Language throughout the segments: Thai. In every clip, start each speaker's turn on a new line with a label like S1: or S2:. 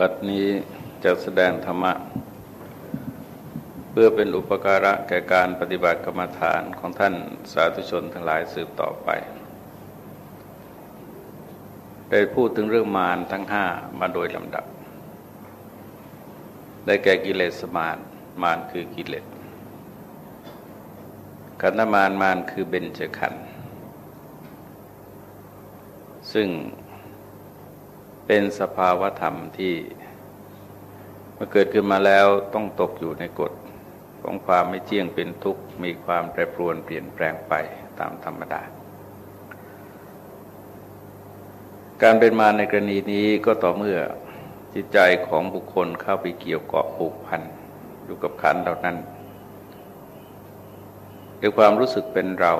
S1: บัดนี้จะแสดงธรรมะ เพื่อเป็นอุปการะแก่การปฏิบัติกรรมฐานของท่านสาธุชนทั้งหลายสืบต่อไป ได้พูดถึงเรื่องมารทั้งห้ามาโดยลำดับ ได้แก่กิเลสมารมารคือกิเลสขันธมารมารคือเบญจขันธ์ซึ่ง เป็นสภาวธรรมที่เมื่อเกิดขึ้นมาแล้วต้องตกอยู่ในกฎของความไม่เที่ยงเป็นทุกข์มีความแปรปรวนเปลี่ยนแปลงไปตามธรรมดา การเป็นมาในกรณีนี้ก็ต่อเมื่อจิตใจของบุคคลเข้าไปเกี่ยวเกาะผูกพันอยู่กับขันเหล่านั้นด้วยความรู้สึกเป็นเรา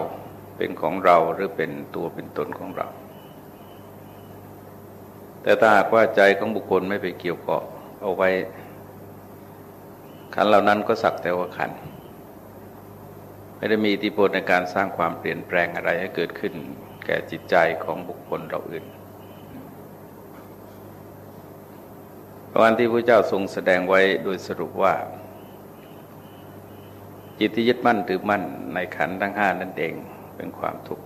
S1: เป็นของเราหรือเป็นตัวเป็นตนของเรา แต่ถ้าหากว่าใจของบุคคลไม่ไปเกี่ยวเกาะเอาไว้ ขันเหล่านั้นก็สักแต่ว่าขัน ไม่ได้มีอิทธิพลในการสร้างความเปลี่ยนแปลงอะไรให้เกิดขึ้น แก่จิตใจของบุคคลเราอื่นวันที่พระเจ้าทรงแสดงไว้โดยสรุปว่า จิตที่ยึดมั่นถือมั่นในขันทั้งห้านั่นเองเป็นความทุกข์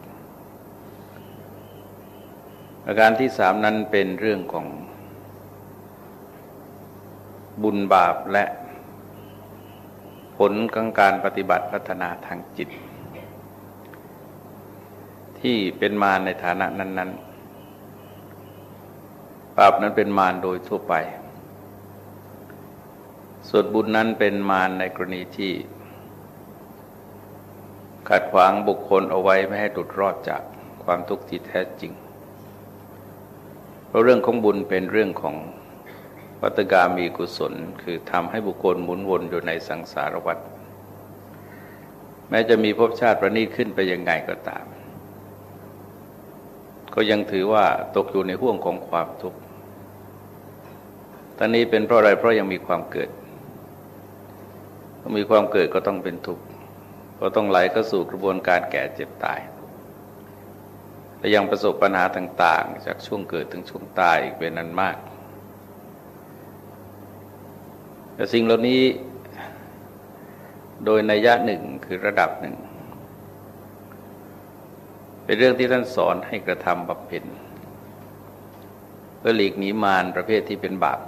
S1: ประการที่สามนั้นเป็นเรื่องของบุญบาปและผลของการปฏิบัติพัฒนาทางจิต ที่เป็นมาในฐานะนั้น ๆ บาปนั้นเป็นมารโดยทั่วไป ส่วนบุญนั้นเป็นมารในกรณีที่ขัดขวางบุคคลเอาไว้ไม่ให้หลุดรอดจากความทุกข์ที่แท้จริง เพราะเรื่องของบุญเป็นเรื่องของวัตกามีกุศล คือทำให้บุคคลหมุนวนอยู่ในสังสารวัฏแม้จะมีภพชาติประณีตขึ้นไปยังไงก็ตาม ก็ยังถือว่าตกอยู่ในห่วงของความทุกข์ตอนนี้เป็นเพราะอะไรเพราะยังมีความเกิดมีความเกิดก็ต้องเป็นทุกข์ก็ต้องไหลเข้าสู่กระบวนการแก่เจ็บตาย และยังประสบปัญหาต่าง ๆ จากช่วงเกิดถึงช่วงตายอีกเป็นนั้นมาก แต่สิ่งเหล่านี้โดยในยะหนึ่งคือระดับหนึ่ง เป็นเรื่องที่ท่านสอนให้กระทำบำเพ็ญเพื่อหลีกหนีมารประเภทที่เป็นบาป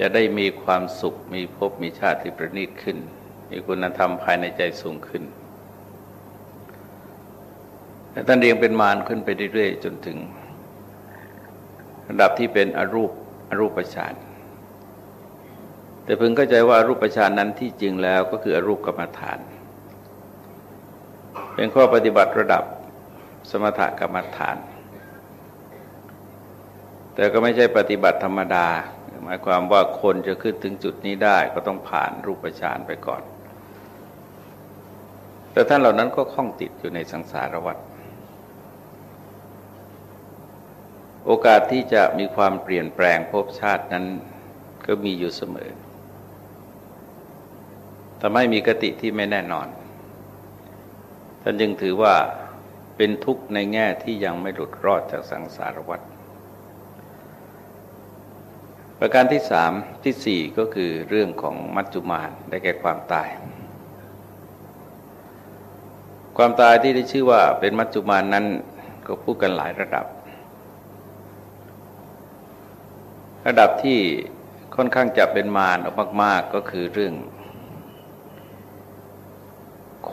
S1: จะได้มีความสุขมีภพมีชาติที่ประณีตขึ้น มีคุณธรรมภายในใจสูงขึ้น ท่านเรียงเป็นมารขึ้นไปเรื่อยๆจนถึง ระดับที่เป็นอรูปอรูปฌานแต่พึงเข้าใจว่ารูปฌานนั้นที่จริงแล้วก็คืออรูปกรรมฐาน เป็นข้อปฏิบัติระดับสมถกรรมฐาน แต่ก็ไม่ใช่ปฏิบัติธรรมดา หมายความว่าคนจะขึ้นถึงจุดนี้ได้ก็ต้องผ่านรูปฌานไปก่อน แต่ท่านเหล่านั้นก็คล้องติดอยู่ในสังสารวัฏ โอกาสที่จะมีความเปลี่ยนแปลงภพชาตินั้นก็มีอยู่เสมอทำให้มีกติที่ไม่แน่นอน ท่านจึงถือว่าเป็นทุกข์ในแง่ที่ยังไม่หลุดรอดจากสังสารวัฏประการที่สามที่สี่ก็คือเรื่องของมัจจุมานได้แก่ความตาย ความตายที่ได้ชื่อว่าเป็นมัจจุมานนั้นก็พูดกันหลายระดับ ระดับที่ค่อนข้างจะเป็นมารออกมาก ๆ ก็คือเรื่อง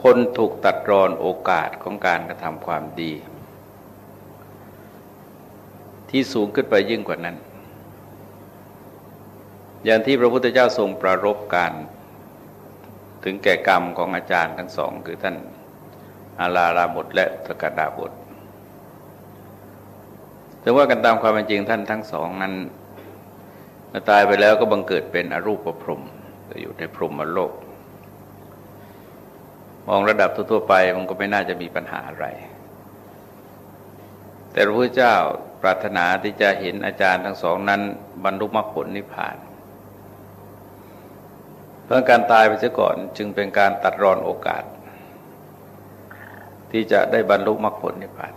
S1: คนถูกตัดรอนโอกาสของการกระทำความดี ที่สูงขึ้นไปยิ่งกว่านั้น อย่างที่พระพุทธเจ้าทรงประรบการ ถึงแก่กรรมของอาจารย์ทั้งสอง คือท่านอาลาลาบทและสกดาบทถึงว่ากันตามความเป็นจริงท่านทั้งสองนั้น ตายไปแล้วก็บังเกิดเป็นอรูปพรหมอยู่ในพรหมโลก มองระดับทั่วไปมันก็ไม่น่าจะมีปัญหาอะไร แต่พระพุทธเจ้าปรารถนาที่จะเห็นอาจารย์ทั้งสองนั้น บรรลุมรรคผลนิพพาน เพราะการตายไปเสียก่อนจึงเป็นการตัดรอนโอกาส ที่จะได้บรรลุมรรคผลนิพพาน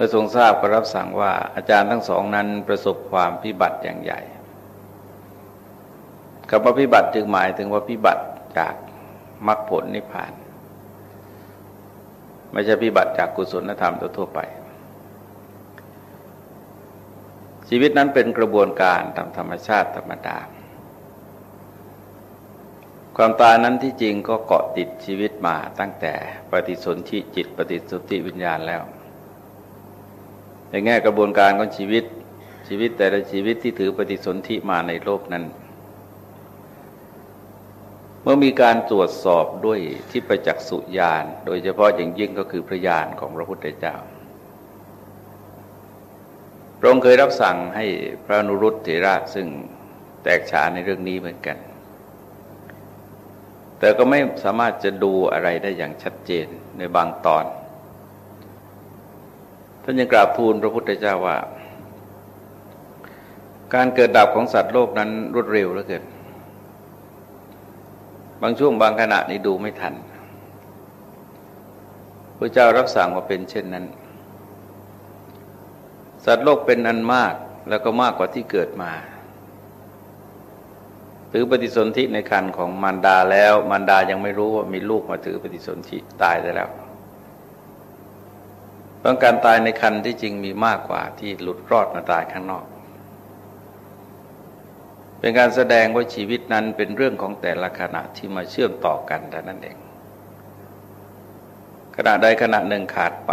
S1: มื่อทรงทราบก็รับสั่งว่าอาจารย์ทั้งสองนั้นประสบความพิบัติอย่างใหญ่คำว่าพิบัติจึงหมายถึงว่าพิบัติจากมรรคผลนิพพาน ไม่ใช่พิบัติจากกุศลธรรมทั่วไป ชีวิตนั้นเป็นกระบวนการตามธรรมชาติธรรมดา ความตายนั้นที่จริงก็เกาะติดชีวิตมาตั้งแต่ปฏิสนธิจิตปฏิสนธิวิญญาณแล้ว ในแง่กระบวนการของชีวิตชีวิตแต่ละชีวิตที่ถือปฏิสนธิมาในโลกนั้น เมื่อมีการตรวจสอบด้วยที่ประจักษ์สุญาน โดยเฉพาะอย่างยิ่งก็คือพระญาณของพระพุทธเจ้าพระองค์เคยรับสั่งให้พระนุรุตเถระซึ่งแตกฉานในเรื่องนี้เหมือนกัน แต่ก็ไม่สามารถจะดูอะไรได้อย่างชัดเจนในบางตอน ท่านยังกราบทูลพระพุทธเจ้าว่า การเกิดดับของสัตว์โลกนั้นรวดเร็วเหลือเกินบางช่วงบางขณะนี้ดูไม่ทันพระเจ้ารับสั่งว่าเป็นเช่นนั้น สัตว์โลกเป็นอันมากแล้วก็มากกว่าที่เกิดมาถือปฏิสนธิในคันของมารดาแล้ว มารดายังไม่รู้ว่ามีลูกมาถือปฏิสนธิตายได้แล้ว เพราะการตายในคันที่จริงมีมากกว่าที่หลุดรอดมาตายข้างนอก เป็นการแสดงว่าชีวิตนั้นเป็นเรื่องของแต่ละขณะที่มาเชื่อมต่อกันแต่นั้นเอง ขณะใดขณะหนึ่งขาดไป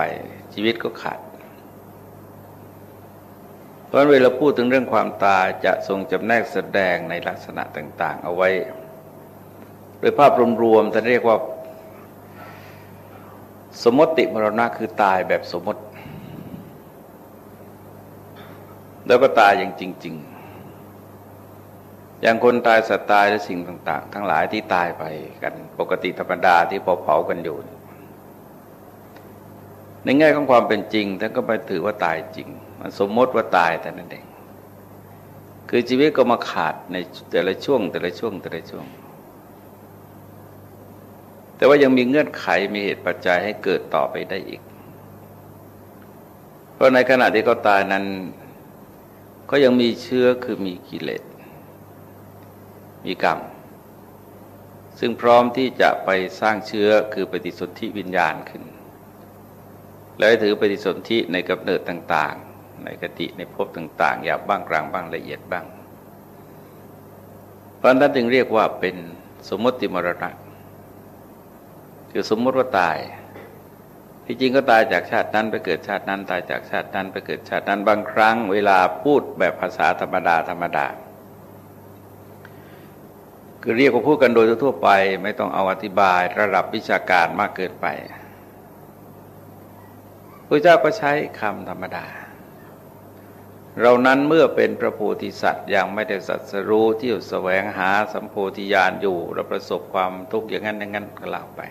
S1: ชีวิตก็ขาด เพราะเวลาพูดถึงเรื่องความตายจะทรงจำแนกแสดงในลักษณะต่าง ๆ เอาไว้ โดยภาพรวมๆท่านเรียกว่า สมมติมรณะคือตายแบบสมมติ แล้วก็ตายอย่างจริง ๆ อย่างคนตายสัตว์ตายและสิ่งต่าง ๆ ทั้งหลายที่ตายไปกันปกติธรรมดาที่เผากันอยู่ ในแง่ของความเป็นจริงท่านก็ไปถือว่าตายจริง มันสมมติว่าตายแต่นั่นเองคือชีวิตก็มาขาดในแต่ละช่วง แต่ละช่วงแต่ละช่วง แต่ว่ายังมีเงื่อนไขมีเหตุปัจจัยให้เกิดต่อไปได้อีก เพราะในขณะที่เขาตายนั้น ก็ยังมีเชื้อคือมีกิเลส มีกรรม ซึ่งพร้อมที่จะไปสร้างเชื้อคือปฏิสนธิวิญญาณขึ้น แล้วถือปฏิสนธิในกำเนิดต่าง ๆ ในกติในภพต่างๆอย่างบ้างกลางบ้างละเอียดบ้างเพราะนั้นจึงเรียกว่าเป็นสมมติมรณะ คือสมมติว่าตาย ที่จริงก็ตายจากชาตินั้นไปเกิดชาตินั้น ตายจากชาตินั้นไปเกิดชาตินั้นบางครั้ง เวลาพูดแบบภาษาธรรมดาธรรมดาคือเรียกว่าพูดกันโดยทั่วไป ไม่ต้องเอาอธิบายระดับวิชาการมากเกินไปพระเจ้าก็ใช้คำธรรมดา เรานั้นเมื่อเป็นพระโพธิสัตว์ยังไม่ได้สัตรู้ที่แสวงหาสัมโพธิญาณอยู่เราประสบความทุกข์อย่างนั้นอย่างนั้นก็เล่าไป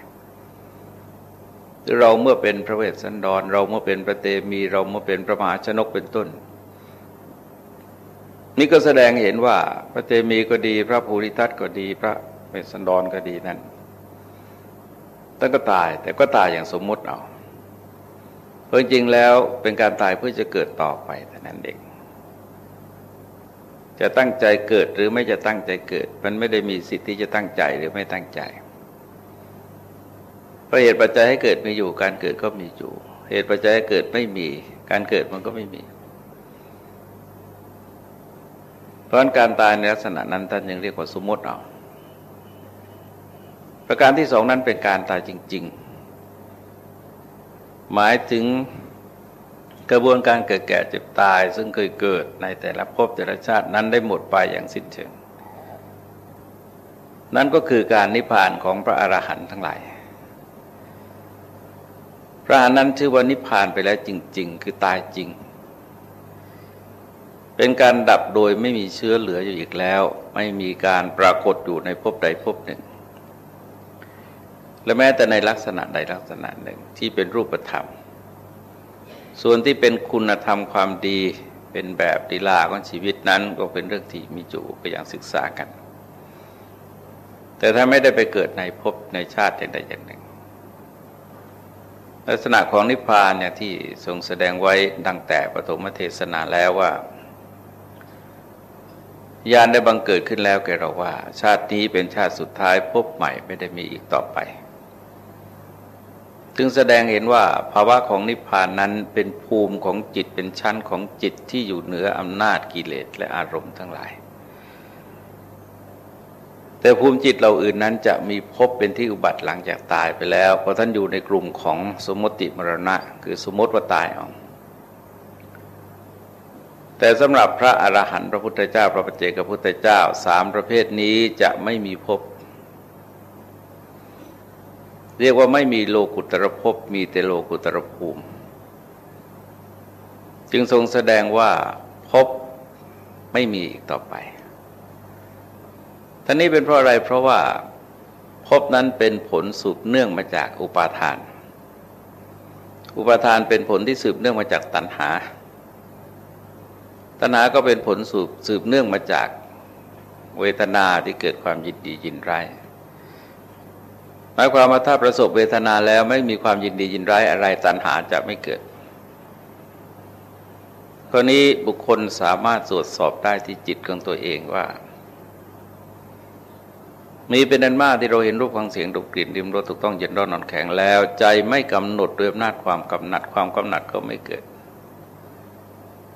S1: เราเมื่อเป็นพระเวสสันดร เราเมื่อเป็นพระเตมีเราเมื่อเป็นพระมหาชนกเป็นต้น นี่ก็แสดงเห็นว่าพระเตมีก็ดี พระภูริทัตก็ดีพระเวสสันดรก็ดีนั่นท่านก็ตายแต่ก็ตายอย่างสมมติเอาเพราะจริงแล้วเป็นการตายเพื่อจะเกิดต่อไปแต่นั้นเองจะตั้งใจเกิดหรือไม่จะตั้งใจเกิด มันไม่ได้มีสิทธิ์ที่จะตั้งใจหรือไม่ตั้งใจ ราะเหตุปัจจัยให้เกิดมีอยู่ การเกิดก็มีอยู่ เหตุปัจจัยให้เกิดไม่มี การเกิดมันก็ไม่มี เพราะการตายในลักษณะนั้นท่านยังเรียกว่าสมมติเอาประการที่สองนั้นเป็นการตายจริง ๆ หมายถึงกระบวนการเกิดแก่เจ็บตาย ซึ่งเคยเกิดในแต่ละภพแต่ละชาตินั้นได้หมดไปอย่างสิ้นเชิง นั่นก็คือการนิพพานของพระอรหันต์ทั้งหลาย พระอนั้นชื่อว่านิพพานไปแล้วจริง ๆ คือตายจริง เป็นการดับโดยไม่มีเชื้อเหลืออยู่อีกแล้ว ไม่มีการปรากฏอยู่ในภพใดภพหนึ่ง และแม้แต่ในลักษณะใดลักษณะหนึ่งที่เป็นรูปธรรม ส่วนที่เป็นคุณธรรมความดีเป็นแบบดีลาของชีวิตนั้นก็เป็นเรื่องที่มีจูก็อย่างศึกษากัน แต่ถ้าไม่ได้ไปเกิดในภพในชาติใดอย่างหนึ่ง ลักษณะของนิพพานเนี่ยที่ทรงแสดงไว้ดังแต่ปฐมเทศนาแล้วว่า ญาณได้บังเกิดขึ้นแล้วแกเราว่า ชาตินี้เป็นชาติสุดท้ายพบใหม่ไม่ได้มีอีกต่อไปจึงแสดงเห็นว่าภาวะของนิพพานนั้นเป็นภูมิของจิตเป็นชั้นของจิตที่อยู่เหนืออำนาจกิเลสและอารมณ์ทั้งหลาย แต่ภูมิจิตเราอื่นนั้นจะมีพบเป็นที่อุบัติหลังจากตายไปแล้วเพราะท่านอยู่ในกลุ่มของสมมติมรณะ คือสมมติว่าตายเอาแต่สำหรับพระอรหันต์พระพุทธเจ้า พระปเจกพุทธเจ้าสามประเภทนี้จะไม่มีพบเรียกว่าไม่มีโลกุตรภพมีแต่โลกุตรภูมิ จึงทรงแสดงว่าภพไม่มีอีกต่อไป ท่านี้เป็นเพราะอะไรเพราะว่าภพนั้นเป็นผลสืบเนื่องมาจากอุปาทาน อุปาทานเป็นผลที่สืบเนื่องมาจากตัณหา ตัณหาก็เป็นผลสืบสืบเนื่องมาจากเวทนาที่เกิดความยินดียินร้ายหมายความว่าถ้าประสบเวทนาแล้วไม่มีความยินดียินร้ายอะไรตัณหาจะไม่เกิดข้อนี้บุคคลสามารถตรวจสอบได้ที่จิตของตัวเองว่า มีเป็นอันมากที่เราเห็นรูปฟังเสียงดูกลิ่นริมรสถูกต้องเย็นร้อนนอนแข็งแล้ว ใจไม่กำหนดด้วยอำนาจความกำหนัดความกำหนัดก็ไม่เกิด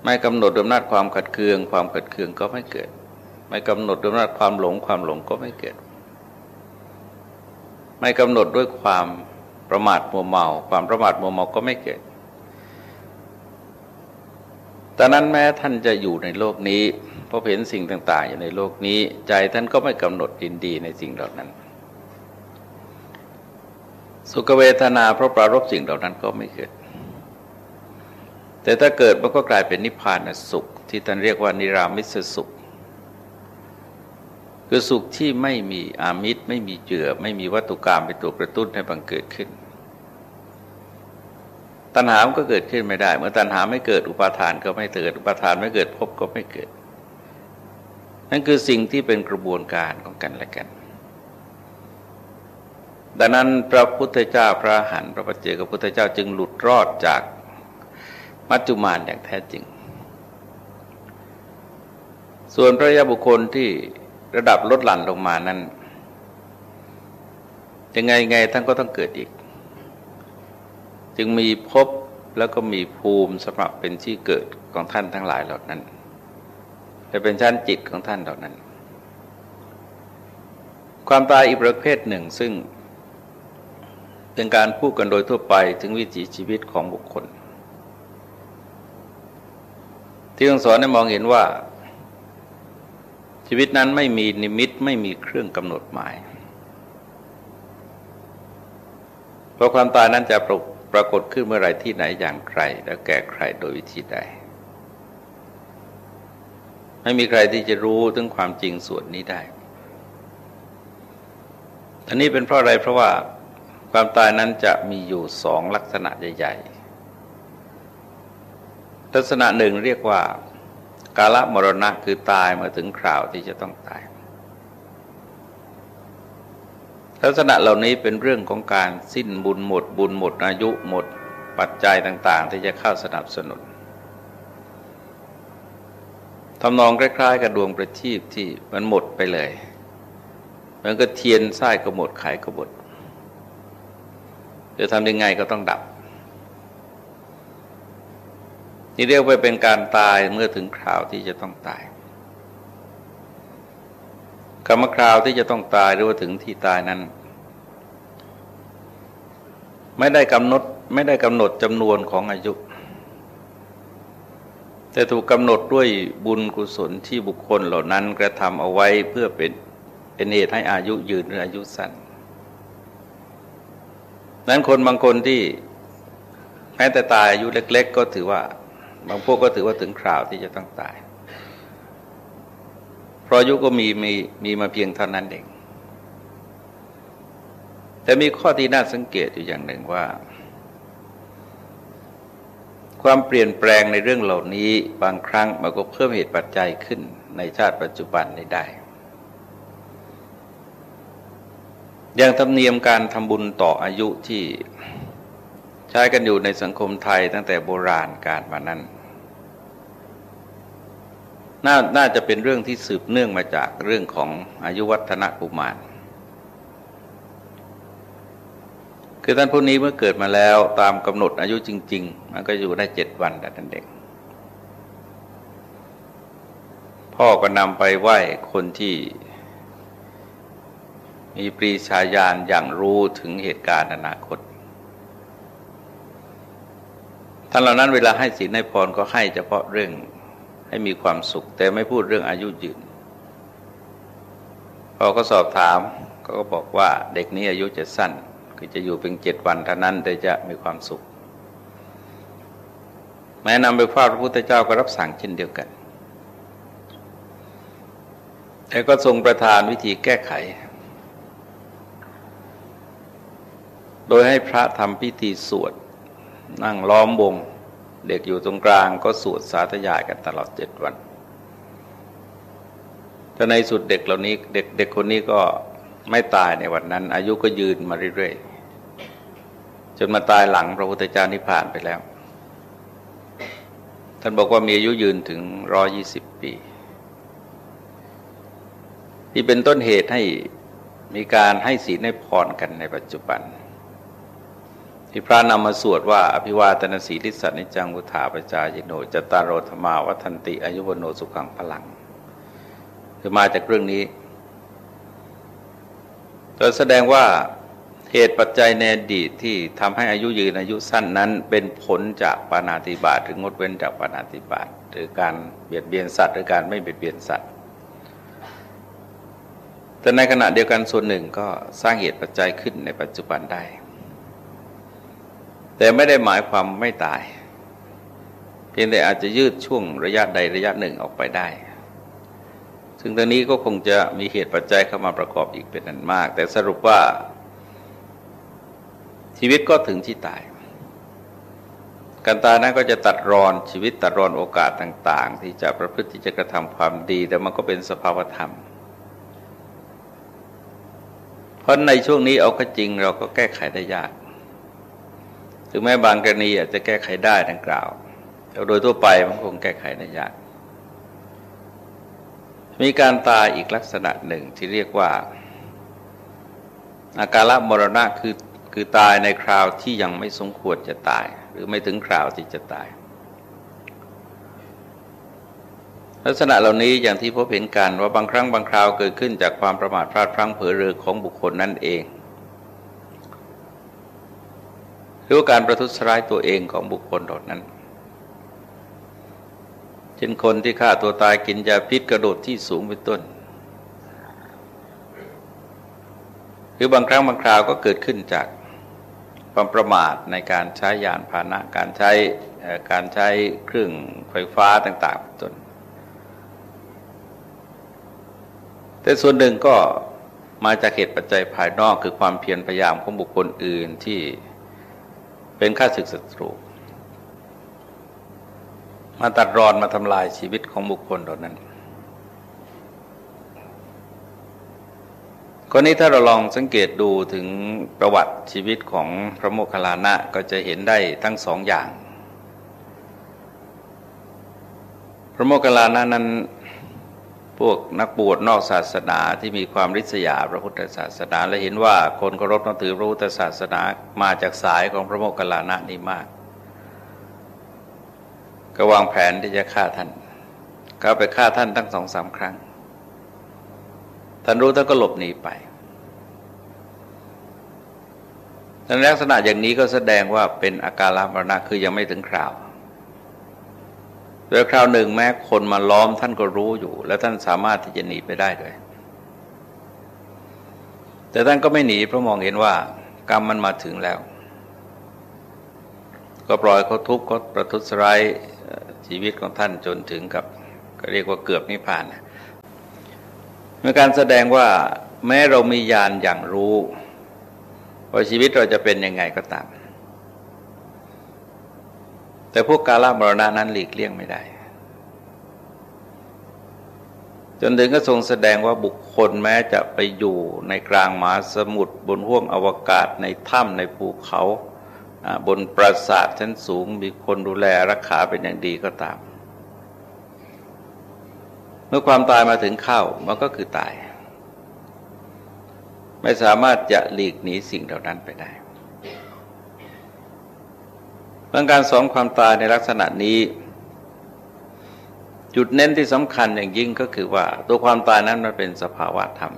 S1: ไม่กำหนดด้วยอำนาจความขัดเคือง ความขัดเคืองก็ไม่เกิด ไม่กำหนดด้วยอำนาจความหลงความหลงก็ไม่เกิด ไม่กำหนดด้วยความประมาทมัวเมา ความประมาทมัวเมาก็ไม่เกิดแต่นั้นแม้ท่านจะอยู่ในโลกนี้ พอเห็นสิ่งต่าง ๆ อยู่ในโลกนี้ ใจท่านก็ไม่กำหนดยินดีในสิ่งเหล่านั้น สุขเวทนาเพราะปรารบสิ่งเหล่านั้นก็ไม่เกิด แต่ถ้าเกิดมันก็กลายเป็นนิพพานสุข ที่ท่านเรียกว่านิรามิสสุข คือสุขที่ไม่มีอามิตรไม่มีเจือ ไม่มีวัตถุกรรมเป็นตัวกระตุ้นให้บังเกิดขึ้นตัณหาก็เกิดขึ้นไม่ได้ เมื่อตัณหาไม่เกิดอุปาทานก็ไม่เกิด อุปาทานไม่เกิดพบก็ไม่เกิด นั่นคือสิ่งที่เป็นกระบวนการของกันและกัน ดังนั้นพระพุทธเจ้าพระหันพระปัจเจกพุทธเจ้าจึงหลุดรอดจากมัจจุมานอย่างแท้จริง ส่วนพระยาบุคคลที่ระดับลดหลั่นลงมานั้นยังไงไงท่านก็ต้องเกิดอีก จึงมีภพแล้วก็มีภูมิสำหรับเป็นที่เกิดของท่านทั้งหลายเหล่านั้น จะเป็นชั้นจิตของท่านเหล่านั้น ความตายอีกประเภทหนึ่งซึ่งเป็นการพูดกันโดยทั่วไปถึงวิถีชีวิตของบุคคล ที่ทรงสอนให้มองเห็นว่า ชีวิตนั้นไม่มีนิมิตไม่มีเครื่องกำหนดหมาย เพราะความตายนั้นจะปรปรากฏขึ้นเมื่อไรที่ไหนอย่างใครและแก่ใครโดยวิธีใด ไม่มีใครที่จะรู้ถึงความจริงส่วนนี้ได้อันนี้เป็นเพราะอะไรเพราะว่าความตายนั้นจะมีอยู่สองลักษณะใหญ่ๆ ลักษณะหนึ่งเรียกว่า กาลมรณะคือตายมาถึงคราวที่จะต้องตาย ลักษณะเหล่านี้เป็นเรื่องของการสิ้นบุญหมด บุญหมดอายุหมด ปัจจัยต่าง ๆ ที่จะเข้าสนับสนุน ทำนองคล้ายๆ กับดวงประทีปที่มันหมดไปเลยมันก็เทียนไส้ก็หมดไขก็หมดจะทำยังไงก็ต้องดับ นี่เรียกว่าเป็นการตายเมื่อถึงคราวที่จะต้องตายคำว่าคราวที่จะต้องตายหรือว่าถึงที่ตายนั้น ไม่ได้กำหนดไม่ได้กำหนดจำนวนของอายุ แต่ถูกกำหนดด้วยบุญกุศลที่บุคคลเหล่านั้นกระทำเอาไว้เพื่อเป็นเป็นเหตุให้อายุยืนหรืออายุสั้น นั้นคนบางคนที่แม้แต่ตายอายุเล็ก ๆ ก็ถือว่า บางพวกก็ถือว่าถึงคราวที่จะต้องตาย เพราะอายุก็มีมีมีมาเพียงเท่านั้นเอง แต่มีข้อที่น่าสังเกตอยู่อย่างหนึ่งว่า ความเปลี่ยนแปลงในเรื่องเหล่านี้บางครั้งมันก็เพิ่มเหตุปัจจัยขึ้นในชาติปัจจุบันได้ได้อย่างธรรมเนียมการทำบุญต่ออายุที่ใช้กันอยู่ในสังคมไทยตั้งแต่โบราณกาลมานั้นนน่าจะเป็นเรื่องที่สืบเนื่องมาจากเรื่องของอายุวัฒนกุมาร คือท่านผู้นี้เมื่อเกิดมาแล้วตามกำหนดอายุจริง ๆ มันก็อยู่ได้เจ็ดวันแต่ท่านเด็ก พ่อก็นำไปไหว้คนที่ มีปรีชาญาณอย่างรู้ถึงเหตุการณ์อนาคตท่านเหล่านั้นเวลาให้ศีลให้พรก็ให้เฉพาะเรื่องให้มีความสุข แต่ไม่พูดเรื่องอายุยืนพอก็สอบถามก็บอกว่าเด็กนี้อายุจะสั้น คือจะอยู่เพียงเจ็ดวันเท่านั้นแต่จะมีความสุข แม้นำไปฟาพระพุทธเจ้าก็รับสั่งเช่นเดียวกันแต่ก็ทรงประทานวิธีแก้ไข โดยให้พระทำพิธีสวด นั่งล้อมวงเด็กอยู่ตรงกลางก็สวดสาธยายกันตลอดเจ็ดวันแต่ในสุดเด็กเหล่านี้เด็กเด็กคนนี้ก็ไม่ตายในวันนั้น อายุก็ยืนมาเรื่อยๆ จนมาตายหลังพระพุทธเจ้านิพพานไปแล้ว ท่านบอกว่ามีอายุยืนถึงร้อยี่สิบปี ที่เป็นต้นเหตุให้มีการให้ศีลให้พรกันในปัจจุบัน ที่พระนำมาสวดว่า อภิวาตนาสีลิสันิจังวุธาปจายโนจตารโรธมาวัฒนติอายุวโนสุขังพลัง คือมาจากเรื่องนี้โดยแสดงว่า เหตุปัจจัยในอดีตที่ทำให้อายุยืนอายุสั้นนั้น เป็นผลจากปานาติบาตหรืองดเว้นจากปานาติบาตหรือการเบียดเบียนสัตว์หรือการไม่เบียดเบียนสัตว์ แต่ในขณะเดียวกันส่วนหนึ่งก็สร้างเหตุปัจจัยขึ้นในปัจจุบันได้ แต่ไม่ได้หมายความไม่ตาย เพียงแต่อาจจะยืดช่วงระยะใดระยะหนึ่งออกไปได้ซึ่งตอนนี้ก็คงจะมีเหตุปัจจัยเข้ามาประกอบอีกเป็นอันมาก แต่สรุปว่า ชีวิตก็ถึงที่ตาย การตายนั้นก็จะตัดรอนชีวิตตัดรอนโอกาสต่าง ๆ ที่จะประพฤติที่จะกระทำความดี แต่มันก็เป็นสภาวธรรม เพราะในช่วงนี้เอาก็จริงเราก็แก้ไขได้ยากถึงแม้บางกรณีอาจจะแก้ไขได้ดังกล่าวแต่โดยทั่วไปมันคงแก้ไขได้ยาก มีการตายอีกลักษณะหนึ่งที่เรียกว่า อาการละมรณะคือ คือตายในคราวที่ยังไม่สมควรจะตาย หรือไม่ถึงคราวที่จะตาย ลักษณะเหล่านี้อย่างที่พบเห็นกันว่าบางครั้งบางคราวเกิดขึ้นจากความประมาทพลาดพลั้งเผลอเรือของบุคคลนั่นเองหรือการประทุษร้ายตัวเองของบุคคลเหล่านั้นเช่นคนที่ฆ่าตัวตายกินยาพิษกระโดดที่สูงเป็นต้น หรือบางครั้งบางคราวก็เกิดขึ้นจาก ความประมาทในการใช้ยานพาหนะการใช้การใช้เครื่องไฟฟ้าต่างๆเป็นต้นแต่ส่วนหนึ่งก็มาจากเหตุปัจจัยภายนอกคือความเพียรพยายามของบุคคลอื่นที่เป็นข้าศึกศัตรู มาตัดรอนมาทำลายชีวิตของบุคคลเหล่านั้น คนนี้ถ้าเราลองสังเกตดูถึงประวัติชีวิตของพระโมคคัลลานะก็จะเห็นได้ทั้งสองอย่าง พระโมคคัลลานะนั้นพวกนักบวชนอกศาสนาที่มีความริษยาพระพุทธศาสนาและเห็นว่าคนเคารพนับถือพระพุทธศาสนามาจากสายของพระโมคคัลลานะนี่มาก ก็วางแผนที่จะฆ่าท่าน ก็ไปฆ่าท่านตั้งสองสามครั้ง ท่านรู้ท่านก็หลบหนีไปในลักษณะอย่างนี้ก็แสดงว่าเป็นอาการลามรณะคือยังไม่ถึงคราวโดยคราวหนึ่งแม้คนมาล้อมท่านก็รู้อยู่ แล้วท่านสามารถที่จะหนีไปได้ด้วย แต่ท่านก็ไม่หนีเพราะมองเห็นว่ากรรมมันมาถึงแล้ว ก็ปล่อยเขาทุบเขาประทุษร้ายชีวิตของท่านจนถึงกับก็เรียกว่าเกือบนิพพาน เมื่อการแสดงว่าแม้เรามีญาณอย่างรู้ว่าชีวิตเราจะเป็นยังไงก็ตาม แต่พวกกาลมรณะนั้นหลีกเลี่ยงไม่ได้ จนถึงก็ทรงแสดงว่าบุคคลแม้จะไปอยู่ในกลางมหาสมุทรบนห้วงอวกาศในถ้ำในภูเขา บนปราสาทชั้นสูงมีคนดูแลรักษาเป็นอย่างดีก็ตาม เมื่อความตายมาถึงเข้ามันก็คือตาย ไม่สามารถจะหลีกหนีสิ่งเหล่านั้นไปได้เรื่องการสอนความตายในลักษณะนี้ จุดเน้นที่สำคัญอย่างยิ่งก็คือว่า ตัวความตายนั้นมันเป็นสภาวะธรรม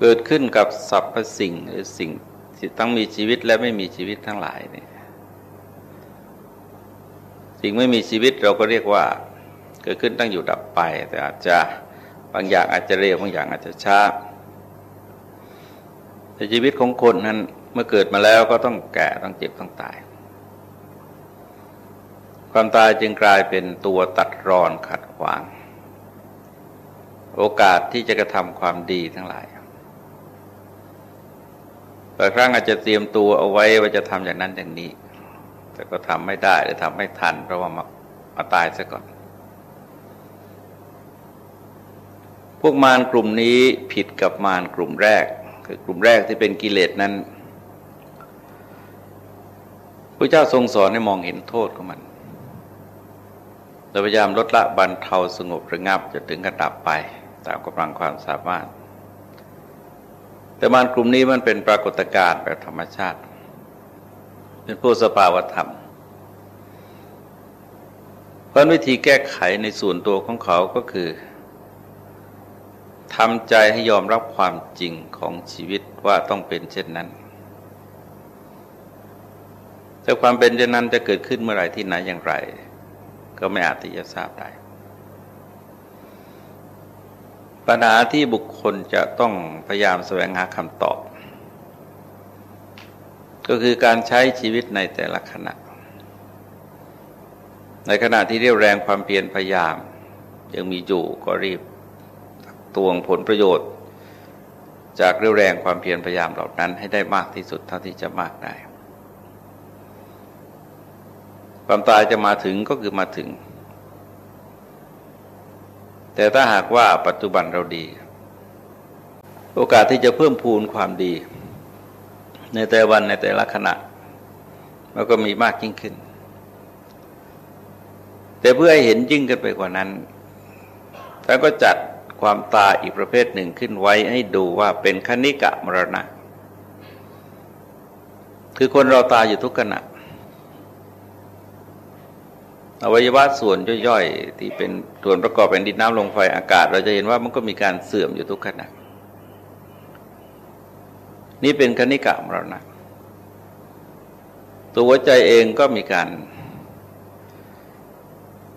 S1: เกิดขึ้นกับสรรพสิ่งหรือสิ่งที่ต้องมีชีวิตและไม่มีชีวิตทั้งหลายเนี่ย สิ่งไม่มีชีวิตเราก็เรียกว่า เกิดขึ้นตั้งอยู่ดับไป แต่อาจจะบางอย่างอาจจะเร็วบางอย่างอาจจะช้าแต่ชีวิตของคนนั้นเมื่อเกิดมาแล้วก็ต้องแก่ต้องเจ็บต้องตาย ความตายจึงกลายเป็นตัวตัดรอนขัดขวาง โอกาสที่จะกระทำความดีทั้งหลายบางครั้งอาจจะเตรียมตัวเอาไว้ว่าจะทำอย่างนั้นอย่างนี้ แต่ก็ทำไม่ได้หรือทำไม่ทัน เพราะว่ามามาตายซะก่อน พวกมารกลุ่มนี้ผิดกับมารกลุ่มแรก คือกลุ่มแรกที่เป็นกิเลสนั้นพระเจ้าทรงสอนให้มองเห็นโทษของมันโดยพยายามลดละบรรเทาสงบระงับจะถึงกระดับไป ตามกำลังความสามารถ แต่มารกลุ่มนี้มันเป็นปรากฏการณ์แบบธรรมชาติ เป็นผู้สภาวธรรม เพราะวิธีแก้ไขในส่วนตัวของเขาก็คือทำใจให้ยอมรับความจริงของชีวิตว่าต้องเป็นเช่นนั้นแต่ความเป็นเช่นนั้นจะเกิดขึ้นเมื่อไหร่ที่ไหนอย่างไร ก็ไม่อาจที่จะทราบได้ปัญหาที่บุคคลจะต้องพยายามแสวงหาคำตอบ ก็คือการใช้ชีวิตในแต่ละขณะ ในขณะที่เรียวแรงความเพียรพยายาม ยังมีอยู่ก็รีบตวงผลประโยชน์ จากเรียวแรงความเพียรพยายามเหล่านั้น ให้ได้มากที่สุดเท่าที่จะมากได้ ความตายจะมาถึงก็คือมาถึง แต่ถ้าหากว่าปัจจุบันเราดี โอกาสที่จะเพิ่มพูนความดี ในแต่วันในแต่ละขณะ มันก็มีมากยิ่งขึ้น แต่เพื่อให้เห็นยิ่งกันไปกว่านั้นท่านก็จัดความตายอีกประเภทหนึ่งขึ้นไว้ให้ดูว่าเป็นคณิกะมรณะ คือคนเราตายอยู่ทุกขณะอวัยวะส่วนย่อยๆ ที่เป็นส่วนประกอบเป็นดินน้ำลมไฟอากาศ เราจะเห็นว่ามันก็มีการเสื่อมอยู่ทุกขณะ นี่เป็นคณิกะมรณะ ตัวหัวใจเองก็มีการ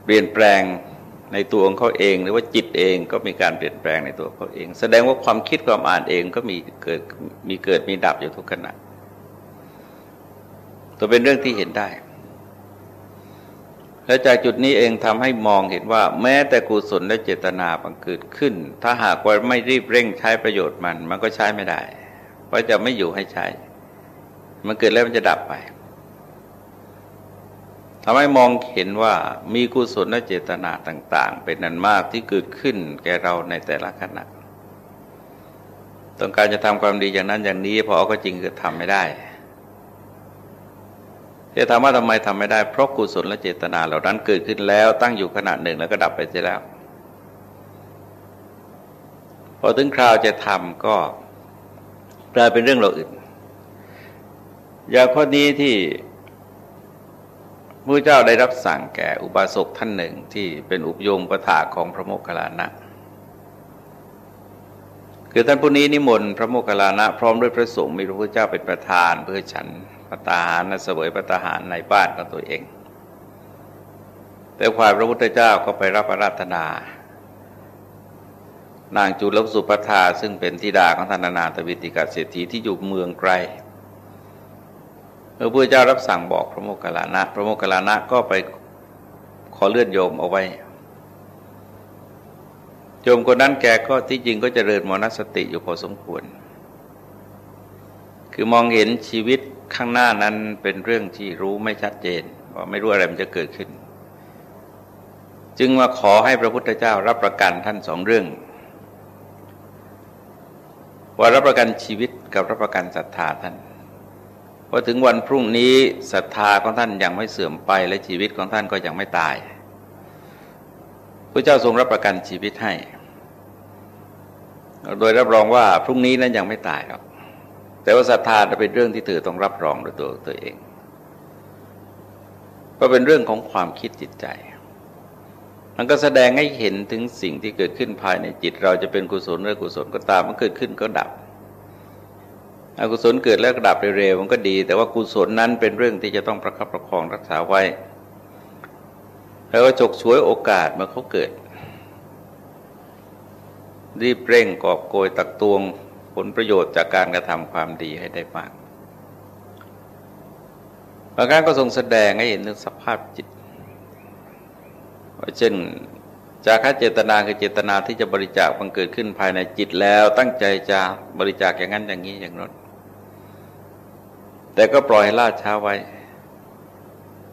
S1: เปลี่ยนแปลงในตัวของเขาเอง หรือว่าจิตเองก็มีการเปลี่ยนแปลงในตัวเขาเอง แสดงว่าความคิดความอ่านเองก็มีเกิดมีเกิดมีดับอยู่ทุกขณะตัวเป็นเรื่องที่เห็นได้ และจากจุดนี้เองทำให้มองเห็นว่า แม้แต่กุศลและเจตนาบังเกิดขึ้น ถ้าหากว่าไม่รีบเร่งใช้ประโยชน์มัน มันก็ใช้ไม่ได้ เพราะจะไม่อยู่ให้ใช้ มันเกิดแล้วมันจะดับไปทำให้มองเห็นว่ามีกุศลและเจตนาต่าง ๆ เป็นนันมากที่เกิดขึ้นแก่เราในแต่ละขณะ ต้องการจะทำความดีอย่างนั้นอย่างนี้พอก็จริงคือทำไม่ได้จะถามว่าทำไมทำไม่ได้ เพราะกุศลและเจตนาเหล่านั้นเกิดขึ้นแล้วตั้งอยู่ขณะหนึ่งแล้วก็ดับไปเสียแล้ว พอถึงคราวจะทำก็ กลายเป็นเรื่องเราอื่น อย่างข้อนี้ที่พระเจ้าได้รับสั่งแก่อุบาสกท่านหนึ่งที่เป็นอุปโยงประถาของพระโมคคัลลานะ คือท่านผู้นี้นิมนต์พระโมคคัลลานะ พร้อมด้วยพระสงฆ์มีพระพุทธเจ้าเป็นประธานเพื่อฉันปตาหารนะเสวยปตาหารในบ้านของตัวเอง แต่ควายพระพุทธเจ้าก็ไปรับอาราธนา นางจุลสุปทาซึ่งเป็นธิดาของธนานาตวิติกาเศรษฐีที่อยู่เมืองไกลเมื่อพระเจ้ารับสั่งบอกพระโมคคัลลานะ พระโมคคัลลานะก็ไปขอเลื่อนโยมเอาไว้ โยมคนนั้นแกก็ที่จริงก็จเจริญมรณสติอยู่พอสมควร คือมองเห็นชีวิตข้างหน้านั้นเป็นเรื่องที่รู้ไม่ชัดเจน ว่าไม่รู้อะไรมันจะเกิดขึ้น จึงมาขอให้พระพุทธเจ้ารับประกันท่านสองเรื่อง ว่ารับประกันชีวิตกับรับประกันศรัทธาท่านพอถึงวันพรุ่งนี้ศรัทธาของท่านยังไม่เสื่อมไปและชีวิตของท่านก็ยังไม่ตายพระเจ้าทรงรับประกันชีวิตให้ โดยรับรองว่าพรุ่งนี้นั้นยังไม่ตายหรอกแต่ว่าศรัทธาจะเป็นเรื่องที่เธอต้องรับรองด้วยตัวตัวเอง ก็เป็นเรื่องของความคิดจิตใจ มันก็แสดงให้เห็นถึงสิ่งที่เกิดขึ้นภายในจิต เราจะเป็นกุศลหรือกุศลก็ตามมันเกิดขึ้นก็ดับอกุศลเกิดแล้วดับเร็วๆมันก็ดี แต่ว่ากุศลนั้นเป็นเรื่องที่จะต้องประคับประคองรักษาไว้แล้วก็จกช่วยโอกาสเมื่อเขาเกิด รีบเร่งกอบโกยตักตวงผลประโยชน์จากการกระทำความดีให้ได้มากบางครั้งก็ทรงแสดงให้เห็นถึงสภาพจิต เช่นจาค่เจตนาคือเจตนาที่จะบริจาคมันเกิดขึ้นภายในจิตแล้ว ตั้งใจจะบริจาคอย่างนั้นอย่างนี้อย่างนั้นแต่ก็ปล่อยให้ล่าช้าไว้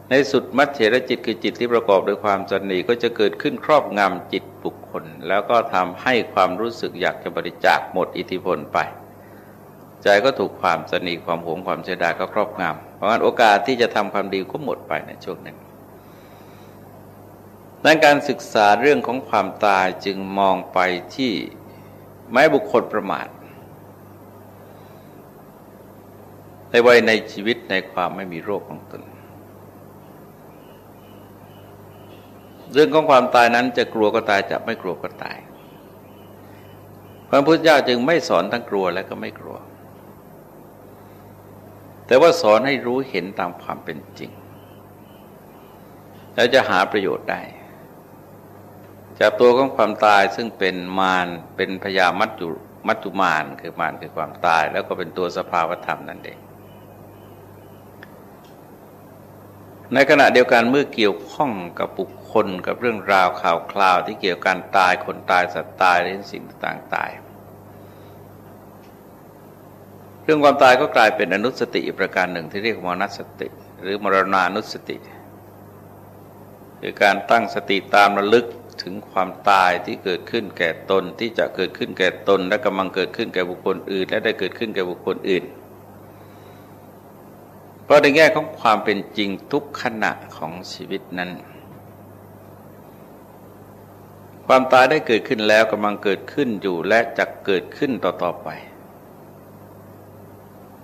S1: ในสุดมัดเฉรจิตคือจิตที่ประกอบด้วยความจนนีก็จะเกิดขึ้นครอบงำจิตบุคคล แล้วก็ทำให้ความรู้สึกอยากจะบริจาคหมดอิทธิพลไป ใจก็ถูกความสนีความหวงความเสียดายก็ครอบงำเพราะงั้นโอกาสที่จะทำความดีก็หมดไปในช่วงนั้น ดังการศึกษาเรื่องของความตายจึงมองไปที่แม้บุคคลประมาทในวัยในชีวิตในความไม่มีโรคของตน เรื่องของความตายนั้นจะกลัวก็ตายจะไม่กลัวก็ตาย พระพุทธเจ้าจึงไม่สอนทั้งกลัวและก็ไม่กลัว แต่ว่าสอนให้รู้เห็นตามความเป็นจริง แล้วจะหาประโยชน์ได้ จากตัวของความตายซึ่งเป็นมารเป็นพยามัจจุมัจจุมารคือมารคือความตาย แล้วก็เป็นตัวสภาวธรรมนั่นเอง ในขณะเดียวกันเมื่อเกี่ยวข้องกับบุคคลกับเรื่องราวข่าวคราวที่เกี่ยวกับการตายคนตายสัตว์ตายเรื่องสิ่งต่างๆตาย เรื่องความตายก็กลายเป็นอนุสติอีกประการหนึ่งที่เรียกมรณสติ หรือมรณานุสติ คือการตั้งสติตามระลึก ถึงความตายที่เกิดขึ้นแก่ตนที่จะเกิดขึ้นแก่ตน และกำลังเกิดขึ้นแก่บุคคลอื่น และได้เกิดขึ้นแก่บุคคลอื่น เพราะในแง่ของความเป็นจริงทุกขณะของชีวิตนั้น ความตายได้เกิดขึ้นแล้วกำลังเกิดขึ้นอยู่และจะเกิดขึ้นต่อๆไป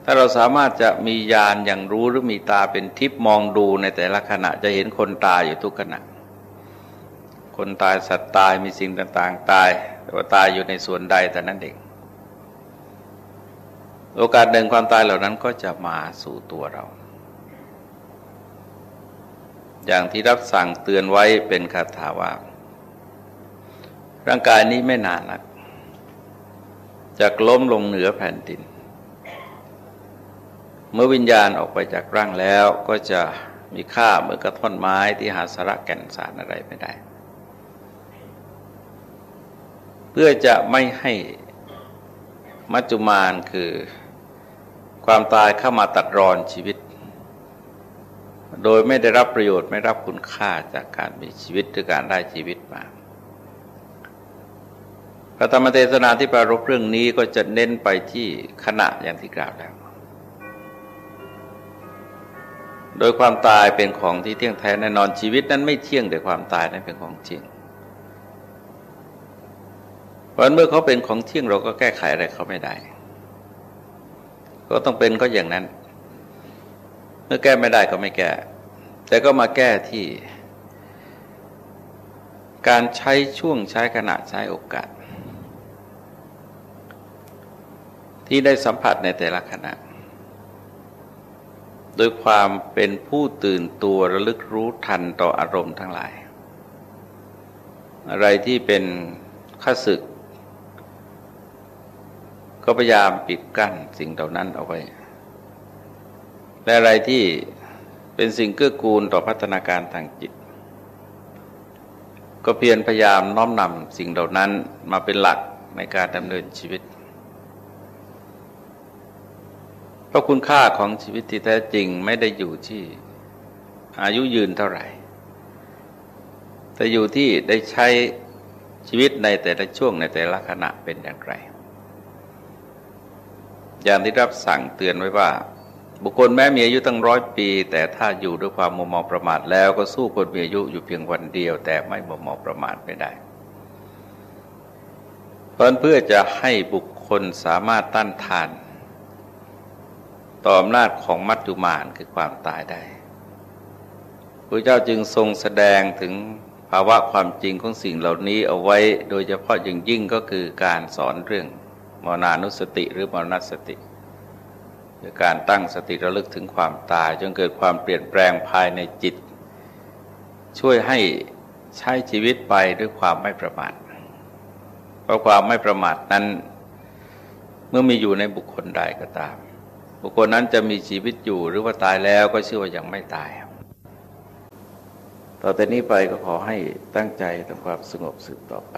S1: ถ้าเราสามารถจะมีญาณอย่างรู้หรือมีตาเป็นทิพมองดูในแต่ละขณะจะเห็นคนตายอยู่ทุกขณะ คนตายสัตว์ตายมีสิ่งต่างๆ ตาย แต่ว่าตายอยู่ในส่วนใดแต่นั้นเองโอกาสหนึ่งความตายเหล่านั้นก็จะมาสู่ตัวเรา อย่างที่รับสั่งเตือนไว้เป็นคาถาว่า ร่างกายนี้ไม่นานนักจะล้มลงเหนือแผ่นดิน เมื่อวิญญาณออกไปจากร่างแล้วก็จะมีค่าเหมือนกับท่อนไม้ที่หาสาระแก่นสารอะไรไม่ได้ เพื่อจะไม่ให้มัจจุมานคือความตายเข้ามาตัดรอนชีวิต โดยไม่ได้รับประโยชน์ไม่รับคุณค่าจากการมีชีวิตหรือการได้ชีวิตมาพระธรรมเทศนาที่ปรารบเรื่องนี้ก็จะเน้นไปที่ขณะอย่างที่กล่าวแล้ว โดยความตายเป็นของที่เที่ยงแท้แน่นอนชีวิตนั้นไม่เที่ยงแต่ความตายนั้นเป็นของจริง เพราะเมื่อเขาเป็นของเที่ยงเราก็แก้ไขอะไรเขาไม่ได้ ก็ต้องเป็นก็อย่างนั้น เมื่อแก้ไม่ได้ก็ไม่แก้ แต่ก็มาแก้ที่ การใช้ช่วงใช้ขณะใช้โอกาส ที่ได้สัมผัสในแต่ละขณะโดยความเป็นผู้ตื่นตัวระลึกรู้ทันต่ออารมณ์ทั้งหลาย อะไรที่เป็นข้าศึก ก็พยายามปิดกั้นสิ่งเหล่านั้นเอาไว้ และอะไรที่เป็นสิ่งเกื้อกูลต่อพัฒนาการทางจิต ก็เพียรพยายามน้อมนำสิ่งเหล่านั้นมาเป็นหลักในการดำเนินชีวิต เพราะคุณค่าของชีวิตที่แท้จริงไม่ได้อยู่ที่อายุยืนเท่าไหร่ แต่อยู่ที่ได้ใช้ชีวิตในแต่ละช่วงในแต่ละขณะเป็นอย่างไร อย่างที่รับสั่งเตือนไว้ว่า บุคคลแม้มีอายุตั้งร้อยปี แต่ถ้าอยู่ด้วยความมัวเมาประมาทแล้วก็สู้คนมีอายุอยู่เพียงวันเดียว แต่ไม่มัวเมาประมาทไม่ได้ เพราะเพื่อจะให้บุคคลสามารถต้านทาน ต่ออำนาจของมัจจุมานคือความตายได้พระเจ้าจึงทรงแสดงถึงภาวะความจริงของสิ่งเหล่านี้เอาไว้ โดยเฉพาะอย่างยิ่งก็คือการสอนเรื่อง มรณานุสติหรือมรณสติคือการตั้งสติระลึกถึงความตาย จนเกิดความเปลี่ยนแปลงภายในจิต ช่วยให้ใช้ชีวิตไปด้วยความไม่ประมาทเพราะความไม่ประมาทนั้น เมื่อมีอยู่ในบุคคลใดก็ตาม บุคคลนั้นจะมีชีวิตอยู่หรือว่าตายแล้วก็เชื่อว่ายังไม่ตายต่อแต่นี้ไปก็ขอให้ตั้งใจทำความสงบสืบต่อไป